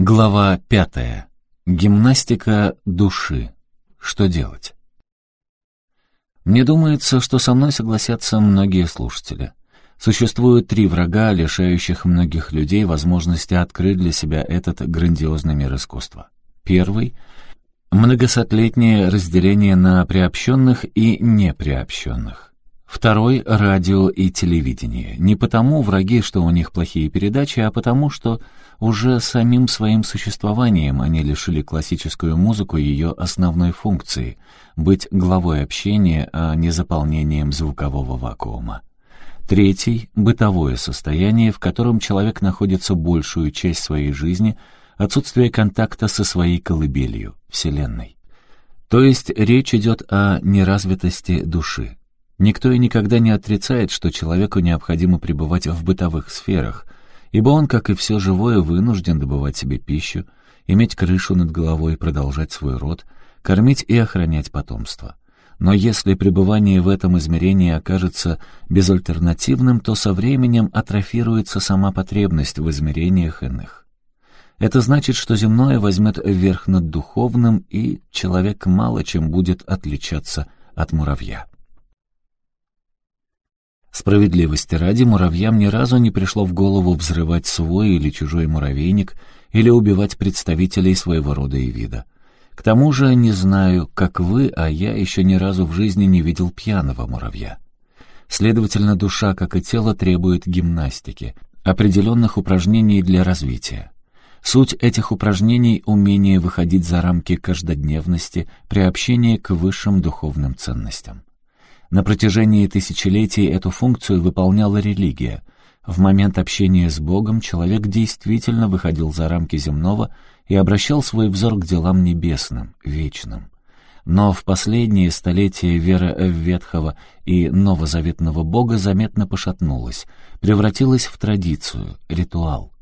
Глава пятая. Гимнастика души. Что делать? Мне думается, что со мной согласятся многие слушатели. Существует три врага, лишающих многих людей возможности открыть для себя этот грандиозный мир искусства. Первый — многосотлетнее разделение на приобщенных и неприобщенных. Второй — радио и телевидение. Не потому враги, что у них плохие передачи, а потому что уже самим своим существованием они лишили классическую музыку ее основной функции — быть главой общения, а не заполнением звукового вакуума. Третий — бытовое состояние, в котором человек находится большую часть своей жизни, отсутствие контакта со своей колыбелью, Вселенной. То есть речь идет о неразвитости души. Никто и никогда не отрицает, что человеку необходимо пребывать в бытовых сферах, ибо он, как и все живое, вынужден добывать себе пищу, иметь крышу над головой, продолжать свой род, кормить и охранять потомство. Но если пребывание в этом измерении окажется безальтернативным, то со временем атрофируется сама потребность в измерениях иных. Это значит, что земное возьмет верх над духовным, и человек мало чем будет отличаться от муравья. Справедливости ради, муравьям ни разу не пришло в голову взрывать свой или чужой муравейник или убивать представителей своего рода и вида. К тому же, не знаю, как вы, а я еще ни разу в жизни не видел пьяного муравья. Следовательно, душа, как и тело, требует гимнастики, определенных упражнений для развития. Суть этих упражнений — умение выходить за рамки каждодневности, приобщение к высшим духовным ценностям. На протяжении тысячелетий эту функцию выполняла религия. В момент общения с Богом человек действительно выходил за рамки земного и обращал свой взор к делам небесным, вечным. Но в последние столетия вера в Ветхого и Новозаветного Бога заметно пошатнулась, превратилась в традицию, ритуал.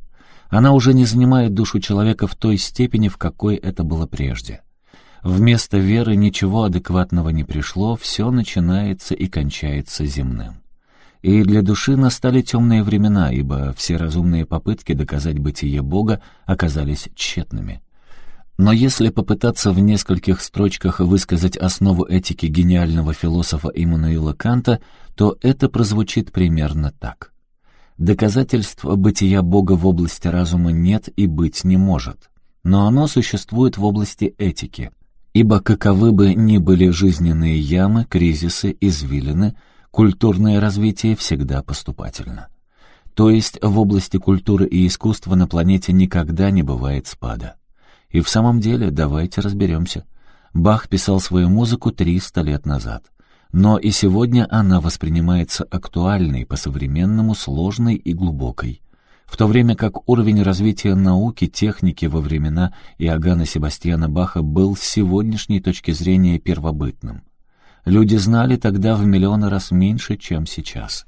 Она уже не занимает душу человека в той степени, в какой это было прежде. Вместо веры ничего адекватного не пришло, все начинается и кончается земным. И для души настали темные времена, ибо все разумные попытки доказать бытие Бога оказались тщетными. Но если попытаться в нескольких строчках высказать основу этики гениального философа Иммануила Канта, то это прозвучит примерно так. Доказательств бытия Бога в области разума нет и быть не может, но оно существует в области этики — ибо каковы бы ни были жизненные ямы, кризисы, извилины, культурное развитие всегда поступательно. То есть в области культуры и искусства на планете никогда не бывает спада. И в самом деле, давайте разберемся. Бах писал свою музыку 300 лет назад. Но и сегодня она воспринимается актуальной, по-современному сложной и глубокой в то время как уровень развития науки, техники во времена Иоганна Себастьяна Баха был с сегодняшней точки зрения первобытным. Люди знали тогда в миллионы раз меньше, чем сейчас.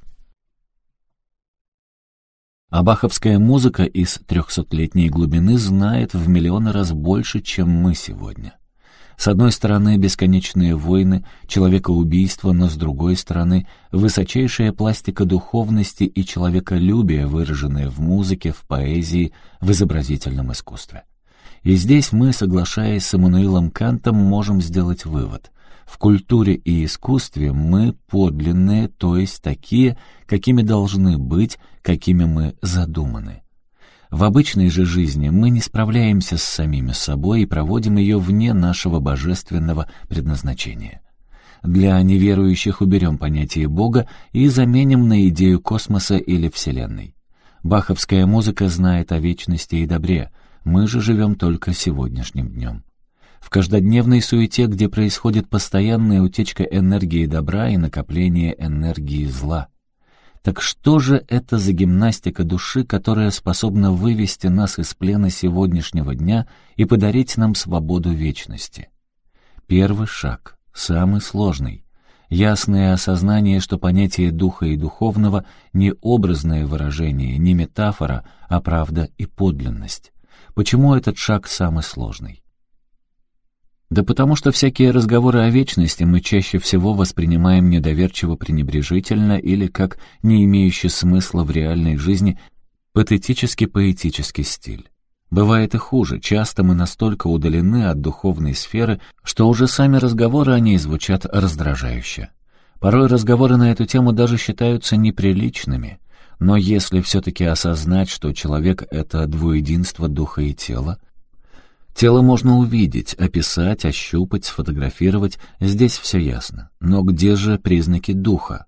А баховская музыка из трехсотлетней глубины знает в миллионы раз больше, чем мы сегодня. С одной стороны, бесконечные войны, человекоубийство, но с другой стороны, высочайшая пластика духовности и человеколюбия, выраженные в музыке, в поэзии, в изобразительном искусстве. И здесь мы, соглашаясь с Эммануилом Кантом, можем сделать вывод. В культуре и искусстве мы подлинные, то есть такие, какими должны быть, какими мы задуманы. В обычной же жизни мы не справляемся с самими собой и проводим ее вне нашего божественного предназначения. Для неверующих уберем понятие Бога и заменим на идею космоса или Вселенной. Баховская музыка знает о вечности и добре, мы же живем только сегодняшним днем. В каждодневной суете, где происходит постоянная утечка энергии добра и накопление энергии зла — так что же это за гимнастика души, которая способна вывести нас из плена сегодняшнего дня и подарить нам свободу вечности? Первый шаг, самый сложный. Ясное осознание, что понятие духа и духовного не образное выражение, не метафора, а правда и подлинность. Почему этот шаг самый сложный? Да потому что всякие разговоры о вечности мы чаще всего воспринимаем недоверчиво-пренебрежительно или как не имеющий смысла в реальной жизни патетически-поэтический стиль. Бывает и хуже, часто мы настолько удалены от духовной сферы, что уже сами разговоры о ней звучат раздражающе. Порой разговоры на эту тему даже считаются неприличными, но если все-таки осознать, что человек — это двуединство духа и тела, тело можно увидеть, описать, ощупать, сфотографировать, здесь все ясно. Но где же признаки духа?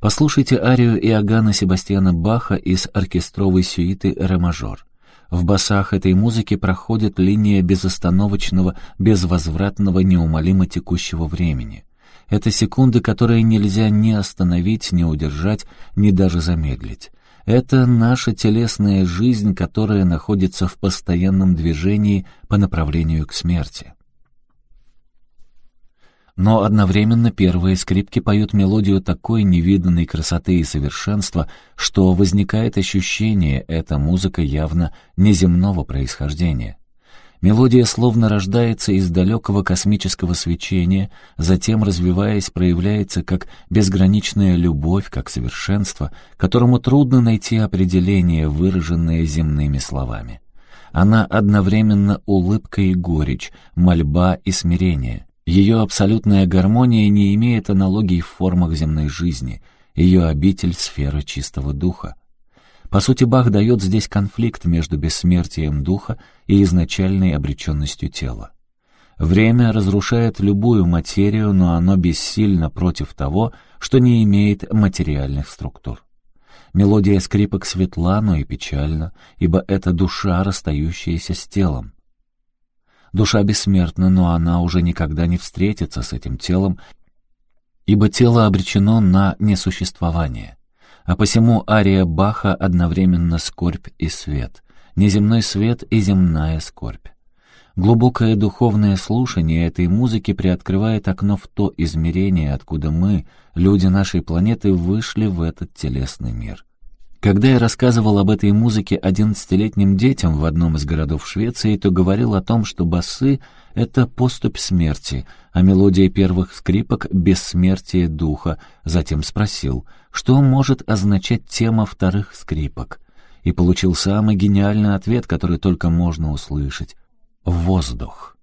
Послушайте арию Иоганна Себастьяна Баха из оркестровой сюиты «Ре-мажор». В басах этой музыки проходит линия безостановочного, безвозвратного, неумолимо текущего времени. Это секунды, которые нельзя ни остановить, ни удержать, ни даже замедлить. Это наша телесная жизнь, которая находится в постоянном движении по направлению к смерти. Но одновременно первые скрипки поют мелодию такой невиданной красоты и совершенства, что возникает ощущение, эта музыка явно неземного происхождения. Мелодия словно рождается из далекого космического свечения, затем, развиваясь, проявляется как безграничная любовь, как совершенство, которому трудно найти определение, выраженное земными словами. Она одновременно улыбка и горечь, мольба и смирение. Ее абсолютная гармония не имеет аналогий в формах земной жизни, ее обитель — сфера чистого духа. По сути, Бах дает здесь конфликт между бессмертием духа и изначальной обреченностью тела. Время разрушает любую материю, но оно бессильно против того, что не имеет материальных структур. Мелодия скрипок светла, но и печальна, ибо это душа, расстающаяся с телом. Душа бессмертна, но она уже никогда не встретится с этим телом, ибо тело обречено на несуществование. А посему ария Баха одновременно скорбь и свет, неземной свет и земная скорбь. Глубокое духовное слушание этой музыки приоткрывает окно в то измерение, откуда мы, люди нашей планеты, вышли в этот телесный мир. Когда я рассказывал об этой музыке одиннадцатилетним детям в одном из городов Швеции, то говорил о том, что басы — это поступь смерти, а мелодия первых скрипок — бессмертие духа. Затем спросил, что может означать тема вторых скрипок. И получил самый гениальный ответ, который только можно услышать — воздух.